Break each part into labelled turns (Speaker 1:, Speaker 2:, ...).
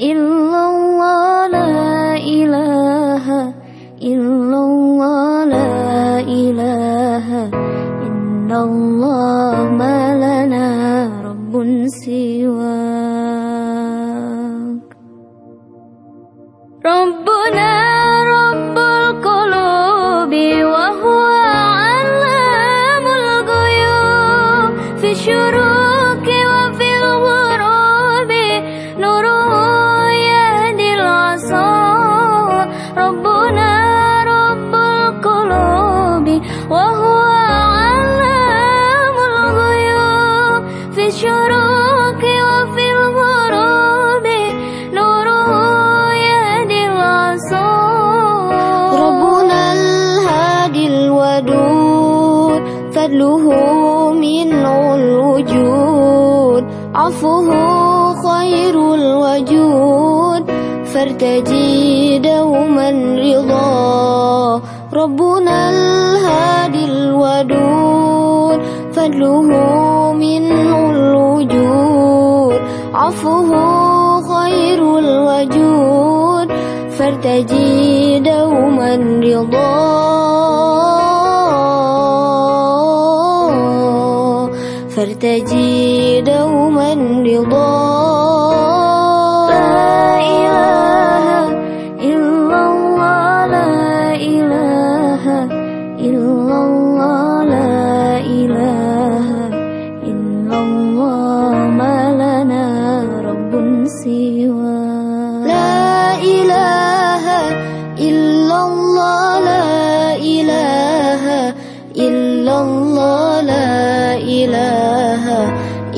Speaker 1: illallah la ilaha illallah la ilaha. Illallah ma lana rabbun siwak. Rabbuna rabbul qulubi wa huwa alamul ghuyub. Fi
Speaker 2: syuruki wa fil فضله منه الوجود. عفوه خير الوجود. فارتجي دوما رضا. ربنا الهادي الودود. فضله منه الوجود. عفوه خير الوجود. فارتجي دوما رضا. فارتجي دوما رضا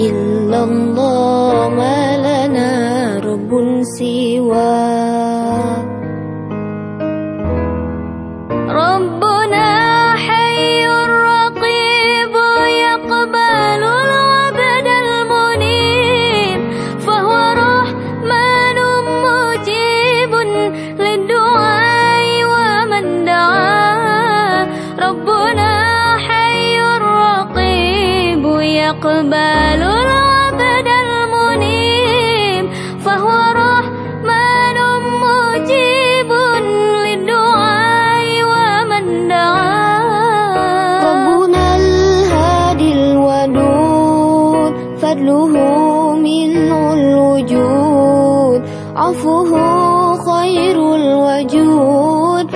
Speaker 1: إلا الله ما لنا رب سوى ربنا حي رقيب يقبل العبد المنيب فهو رحمن مجيب للدعاء ومن دعا ربنا حي رقيب يقبل
Speaker 2: فضله منه الوجود. عفوه خير الوجود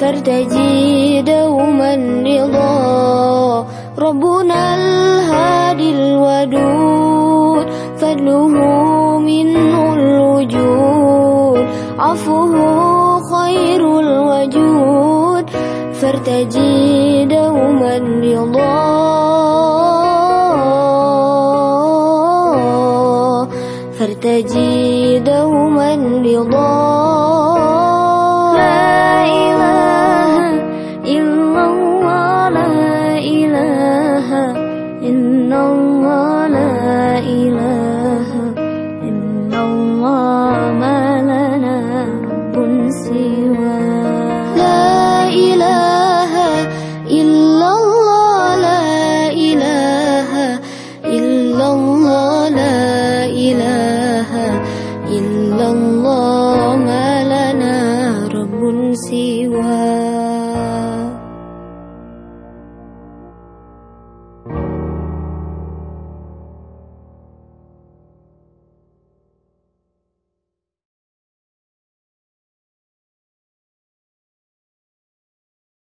Speaker 2: فارتجي دوما رضا. ربنا الهادي الودود فضله فارتجي دوما رضا فارتجي دوما رضا
Speaker 1: لا إله
Speaker 2: siwa